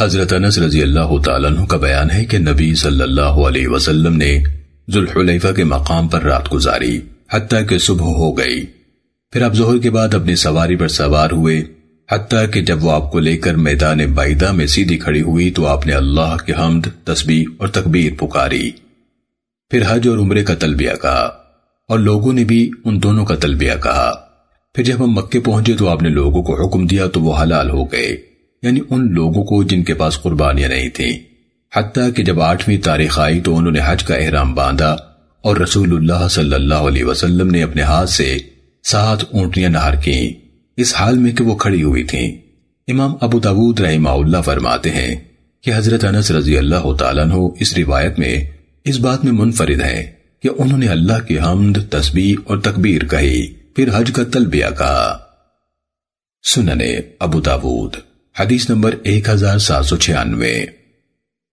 حضرت انس رضی اللہ تعالیٰ عنہ کا بیان ہے کہ نبی صلی اللہ علیہ وسلم نے ذوالحلیفہ کے مقام پر رات گزاری، حتیٰ کہ صبح ہو گئی۔ پھر آپ ظہر کے بعد اپنی سواری پر سوار ہوئے، حتیٰ کہ جب وہ آپ کو لے کر میدان بعیدہ میں سیدھی کھڑی ہوئی تو آپ نے اللہ کے حمد، تسبیح اور تکبیر پکاری۔ پھر حج اور عمرے کا تلبیہ کہا اور لوگوں نے بھی ان دونوں کا تلبیہ کہا۔ پھر جب ہم مکے پہنچے تو آپ نے لوگوں کو حکم دیا تو وہ حلال ہو گئے۔ یعنی ان لوگوں کو جن کے پاس قربانیاں نہیں تھیں۔ حتیٰ کہ جب آٹھویں تاریخ آئی تو انہوں نے حج کا احرام باندھا اور رسول اللہ صلی اللہ علیہ وسلم نے اپنے ہاتھ سے سات اونٹیاں نہار کی اس حال میں کہ وہ کھڑی ہوئی تھیں۔ امام ابو داود رحمہ اللہ فرماتے ہیں کہ حضرت انس رضی اللہ تعالیٰ عنہ اس روایت میں اس بات میں منفرد ہے کہ انہوں نے اللہ کی حمد، تسبیح اور تکبیر کہی، پھر حج کا تلبیہ کہا۔ سننے ابو داود۔ حدیث نمبر 1796